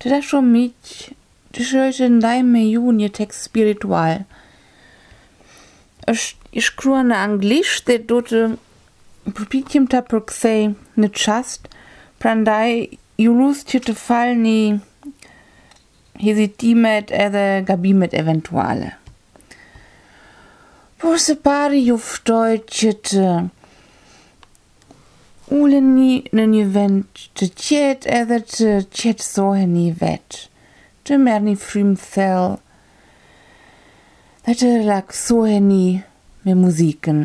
Të dashur miq, dëshiroj të ndaj me ju një tekst spiritual. Është i shkruar në anglisht dhe do të përpiqem ta përkthej në çast, prandaj ju lus që të falni hezitimet edhe gabimet eventuale. Por së pari ju ftoj që të Uleni në një vend të qetë edhe të qetësoheni vetë, të merrni frymë thellë dhe të relaksoheni me muzikën.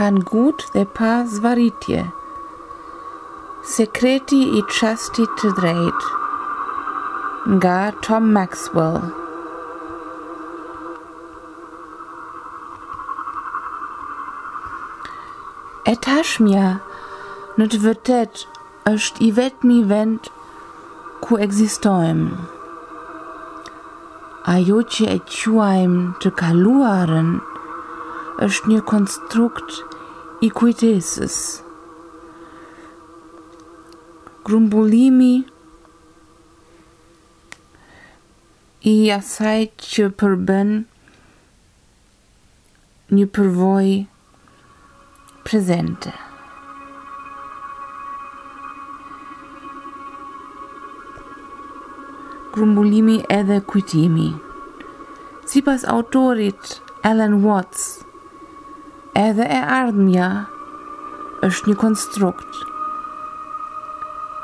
pa ngut dhe pa zvaritje. Sekreti i çastit të drejtë nga Tom Maxwell. E tashmja, në të vërtetë, Është i vetmi vend ku ekzistojmë. Ajo që e quajmë të kaluarën është një konstrukt i kujtesës. Grumbullimi i asaj që përbën një përvojë prezente. Grumbullimi edhe kujtimi. Sipas autorit Alan Watts, edhe e ardhmja është një konstrukt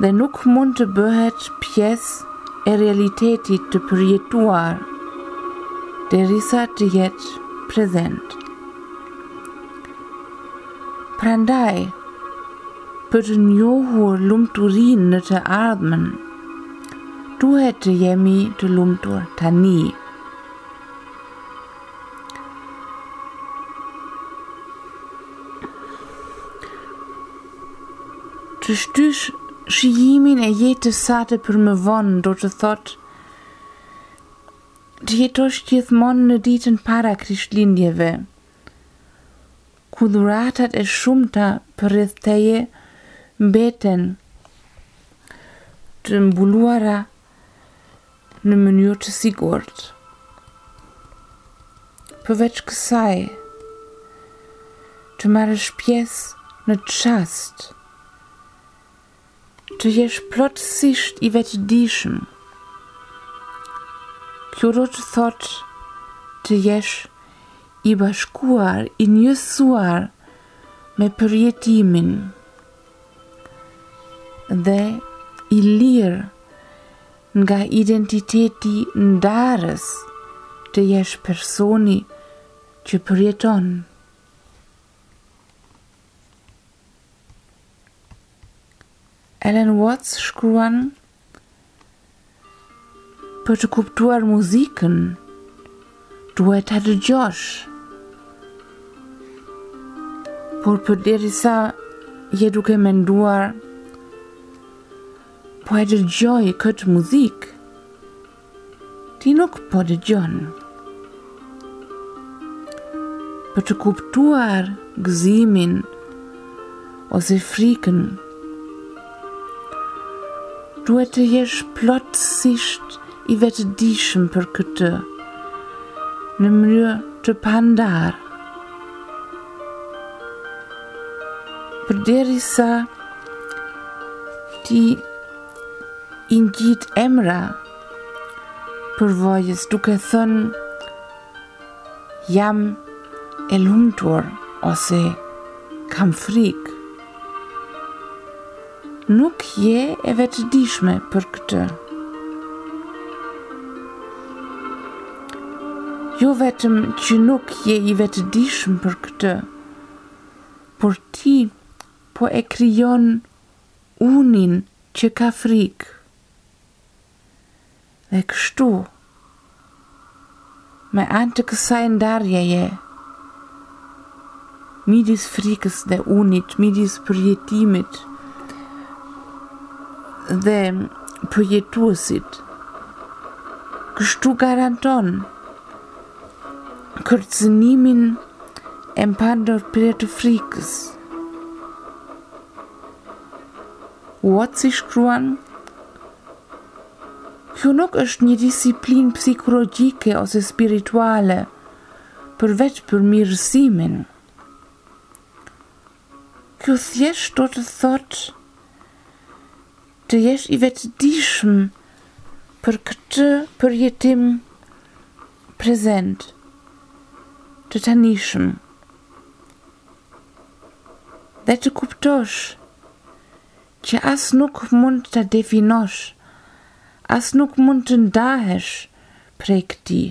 dhe nuk mund të bëhet pjesë e realitetit të përjetuar derisa të jetë prezent. Prandaj, për të njohur lumturinë në të ardhmen, duhet të jemi të lumtur tani. Të shtysh shijimin e jetës sate për më vonë, do të thotë të jetosh gjithmonë në ditën para Krishtlindjeve, ku dhuratat e shumta përreth teje mbeten të mbuluara në mënyrë të sigurt. Përveç kësaj, të marrësh pjesë në çast, të jesh plotësisht i vetëdijshëm. Kjo do të thotë të jesh i bashkuar, i njësuar me përjetimin, dhe i lirë nga identiteti ndarës të jesh personi që përjeton. Alan Watts shkruan Për të kuptuar muzikën, duhet ta dëgjosh. Por përderisa je duke menduar, po e dëgjoj këtë muzikë, Ti nuk po dëgjon. Për të kuptuar gëzimin ose frikën, duhet të jesh plotësisht i vetëdijshëm për këtë në mënyrë të pandarë. Përderisa ti I ngjit emra përvojës duke thënë jam e lumtur ose kam frikë. Nuk je e vetëdijshme për këtë. Jo vetëm që nuk je i vetëdijshëm për këtë, por ti po e krijon Unin që ka frikë. Dhe kështu, me anë të kësaj ndarjeje, midis frikës dhe unit, midis përjetimit dhe përjetuesit, kështu garanton kërcënimin e pandërprerë të frikës. Wattsi shkruan Kjo nuk është një disiplinë psikologjike ose spirituale për vetë përmirësimin. Kjo thjesht do të thotë të jesh i vetëdijshëm për këtë përjetim prezent të tanishëm. Dhe të kuptosh që as nuk mund ta definosh, as nuk mund të ndahesh prej këtij.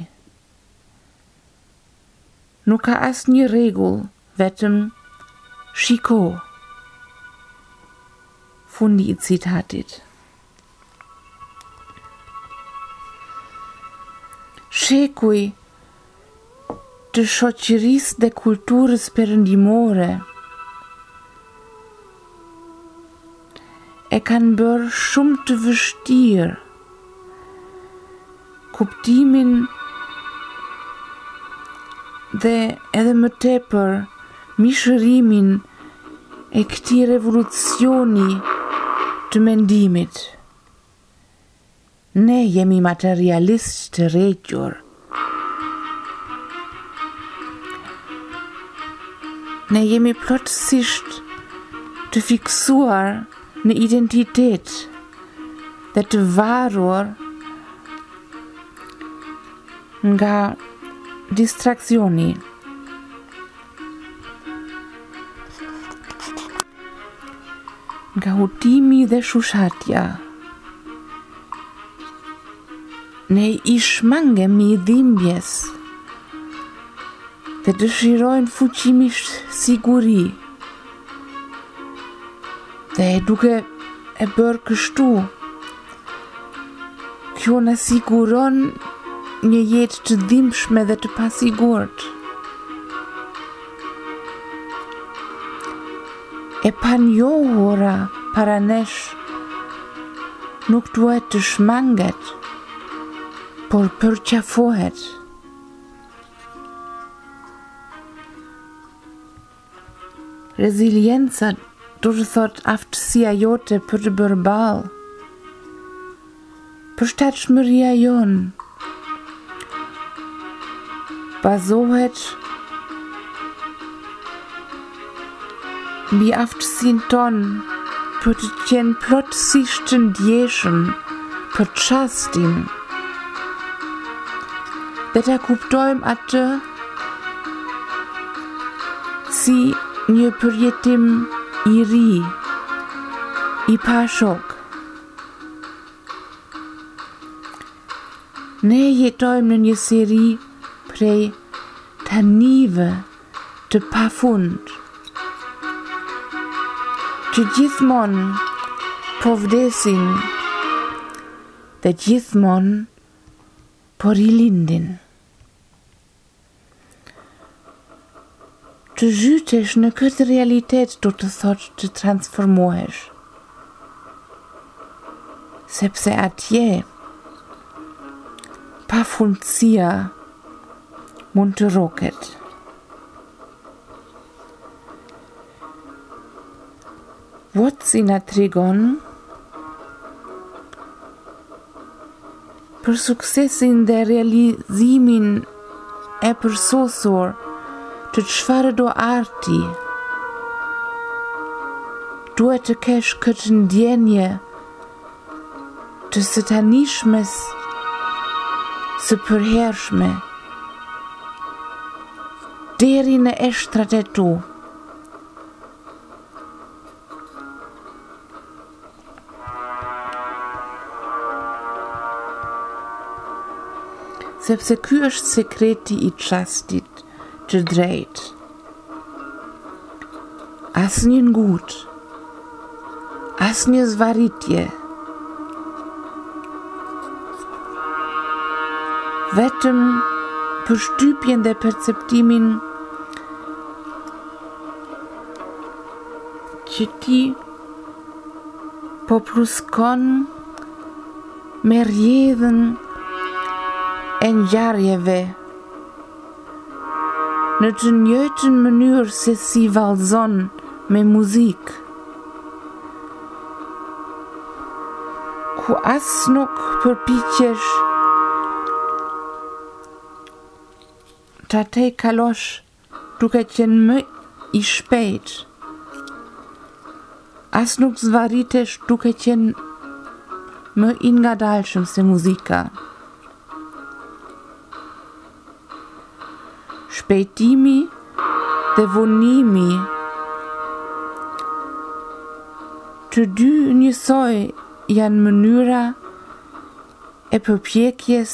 Nuk ka asnjë rregull, vetëm shiko. Fundi i citatit. Shekuj të shoqërisë dhe kulturës perëndimore e kanë bërë shumë të vështirë kuptimin dhe edhe më tepër mishërimin e këtij revolucioni të mendimit. Ne jemi materialistë të regjur. Ne jemi plotësisht të fiksuar në identitet. dhe të varur nga distraksioni. Nga hutimi dhe shushatja. Ne i shmangemi dhimbjes dhe dëshirojmë fuqimisht siguri. Dhe duke e bërë kështu, kjo na siguron një jetë të dhimbshme dhe të pasigurt. E panjohura para nesh, nuk duhet të shmanget, por përqafohet. Rezilienca do të thotë aftësia jote për të bërë ballë. Përshtatshmëria jonë bazohet mbi aftësinë tonë për të qenë plotësisht të ndjeshëm për çastin dhe ta kuptojmë atë Si një përjetim i ri, i pashoq. Ne jetojmë në një seri prej tanive të pafund. Që gjithmonë po vdesin dhe gjithmonë po rilindin. Të zhytesh në këtë realitet do të thotë të transformohesh. Sepse atje pafundësia mund të roket. Uotsi na tregon për suksesin dhe realizimin e përsosur të çfarëdo arti. Duhet të kesh këtë ndjenje të së tanishmes së përhershme deri në eshtrat e tu. Sepse ky është sekreti i çastit të drejtë. Asnjë ngut, asnjë zvarritje, vetëm përshtypjen dhe perceptimin Që ti po pluskon me rrjedhën e ngjarjeve në të njëjtën mënyrë se si vallëzon me muzikë. Ku as nuk përpiqesh ta tejkalosh Duke qenë më i shpejtë. As nuk zvarritesh duke qenë më i ngadalshëm se muzika. Shpejtimi dhe vonimi të dy njësoj janë mënyra të përpjekjes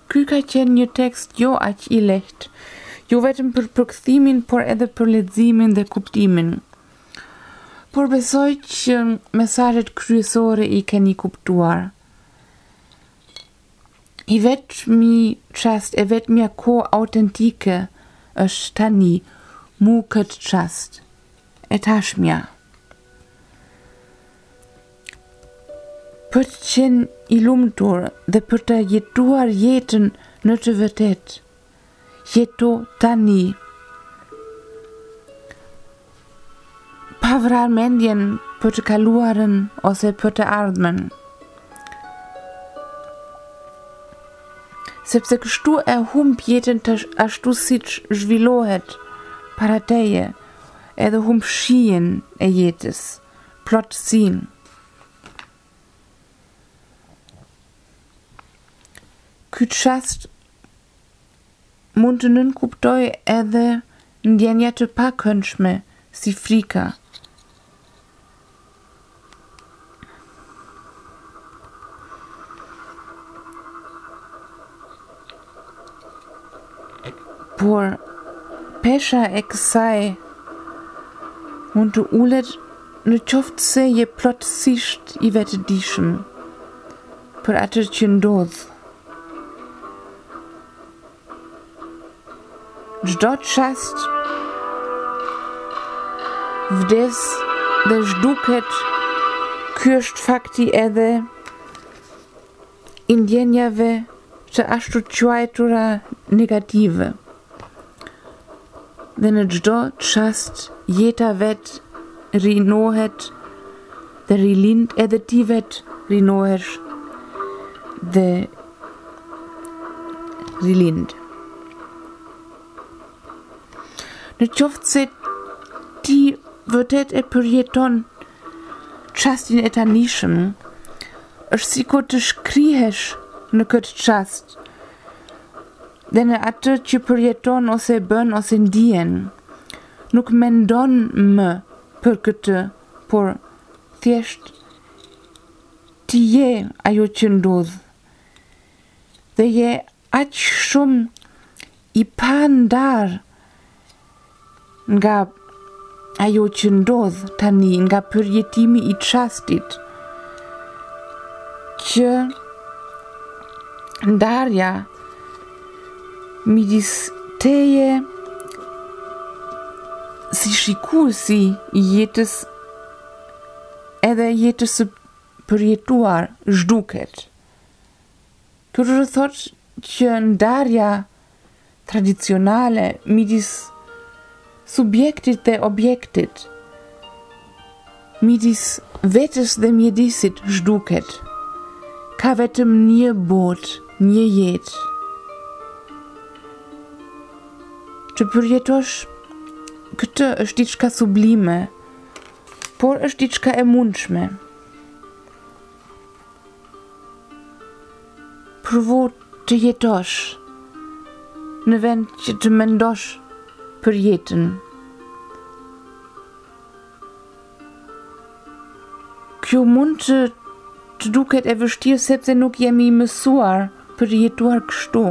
Ky ka qenë një tekst jo aq i lehtë, jo vetëm për përkthimin por edhe për leximin dhe kuptimin. Por besoj që mesazhet kryesore i keni kuptuar. I vetmi çast, e vetmja kohë autentike është tani, mu këtë çast, e tashmja. për të qenë i lumtur dhe për të jetuar jetën në të vërtetë. Jeto tani. Pa vrarë mendjen për të kaluarën ose për të ardhmen. Sepse kështu e humb jetën ashtu siç zhvillohet para teje edhe humb shijen e jetës. Plotësinë Ky çast mund të nënkuptojë edhe ndjenja të pakëndshme si frika. Por, pesha e kësaj mund të ulet në qoftë se je plotësisht i vetëdijshëm për atë që ndodh. Çdo çast vdes dhe zhduket. Ky është fakti edhe i ndjenjave të ashtuquajtura negative dhe në çdo çast jeta vetë rinohet dhe rilind edhe ti vetë rinohesh dhe rilind në qoftë se ti vërtet e përjeton çastin e tanishëm Është sikur të shkrihesh në këtë çast dhe në atë që përjeton ose bën ose ndien. Nuk mendon më për këtë, por thjesht ti je ajo që ndodh dhe je Aq shumë i pandarë nga ajo që ndodh tani nga përjetimi i çastit që ndarja midis teje si shikuesi i jetës edhe jetës së përjetuar zhduket. Tolle thotë që ndarja tradicionale midis subjektit dhe objektit, midis vetes dhe mjedisit zhduket. Ka vetëm një botë, një jetë. Të përjetosh këtë është diçka sublime, por është diçka e mundshme. Provo të jetosh në vend që të mendosh për jetën. Kjo mund të të duket e vështirë sepse nuk jemi mësuar për të jetuar kështu.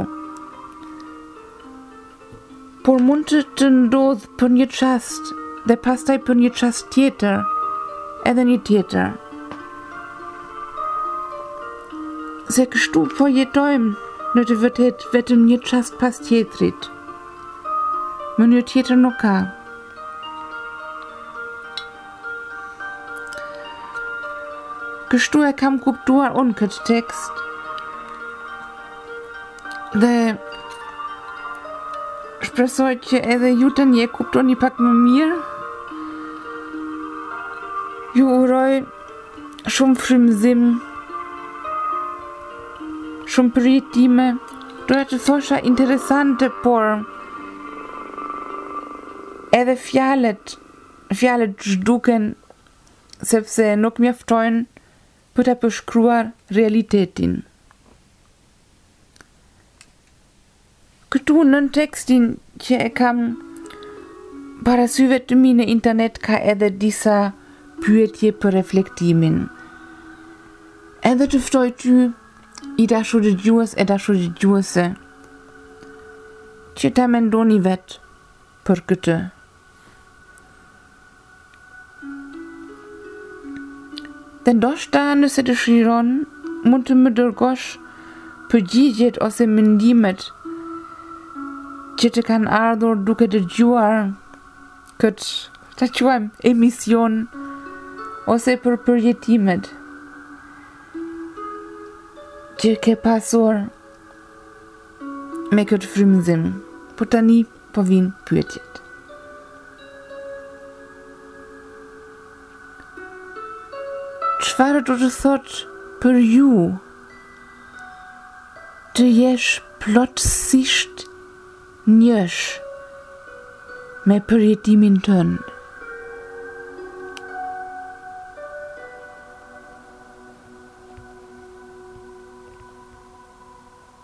Por mund të të ndodhë për një çast dhe pastaj për një çast tjetër, edhe një tjetër. Se kështu po jetojmë në të vërtetë vetëm një çast pas tjetrit. Mënyrë tjetër nuk ka. Kështu e kam kuptuar unë këtë tekst. Dhe shpresoj që edhe ju tani e kuptoni pak më mirë. Ju uroj shumë frymëzim, shumë përjetime, do të thosha interesante, por edhe fjalët, fjalët zhduken, sepse nuk mjaftojnë, Për ta përshkruar realitetin. Këtu nën tekstin që e kam para syve të mi në internet ka edhe disa pyetje për reflektimin. Edhe të ftoj ty i dashur dëgjues e dashur dëgjuese që ta mendoni vetë. për këtë Dhe ndoshta nëse dëshiron mund të më dërgosh përgjigjet ose mendimet që të kanë ardhur duke dëgjuar këtë ta quajmë emision ose për përjetimet që ke pasur me këtë frymëzim. Por tani po vijnë pyetjet. Çfarë do të thotë për ju të jesh plotësisht njësh me përjetimin tënd?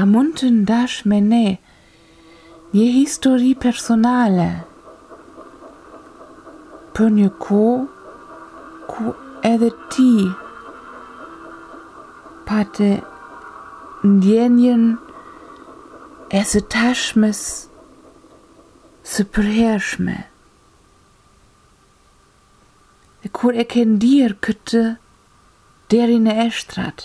A mund të ndash me ne një histori personale për një kohë ku edhe ti pate ndjenjën e së tashmes së përhershme. Dhe kur e ke ndier këtë deri në eshtrat,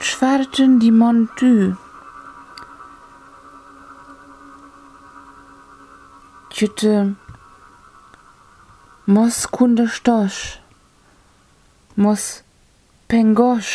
Çfarë të ndihmon ty? Që të mos kundërshtosh, mos pengosh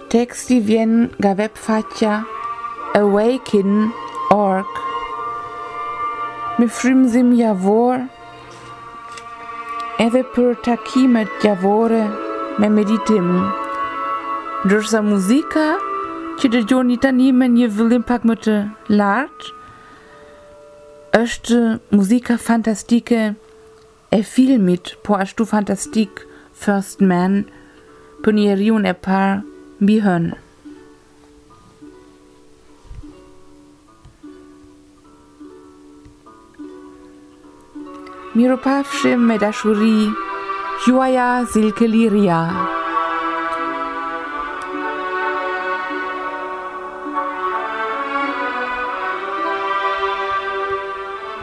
Teksti vjen nga webfaqja Awaken org. Me frymëzim javor edhe për takimet javore me meditim. Ndërsa muzika që dëgjoni tani me një vëllim pak më të lartë është muzika fantastike e filmit po ashtu fantastik First Man për njeriun e parë mbi hënë. Mirupafshim me dashuri, juaja Silke Liria.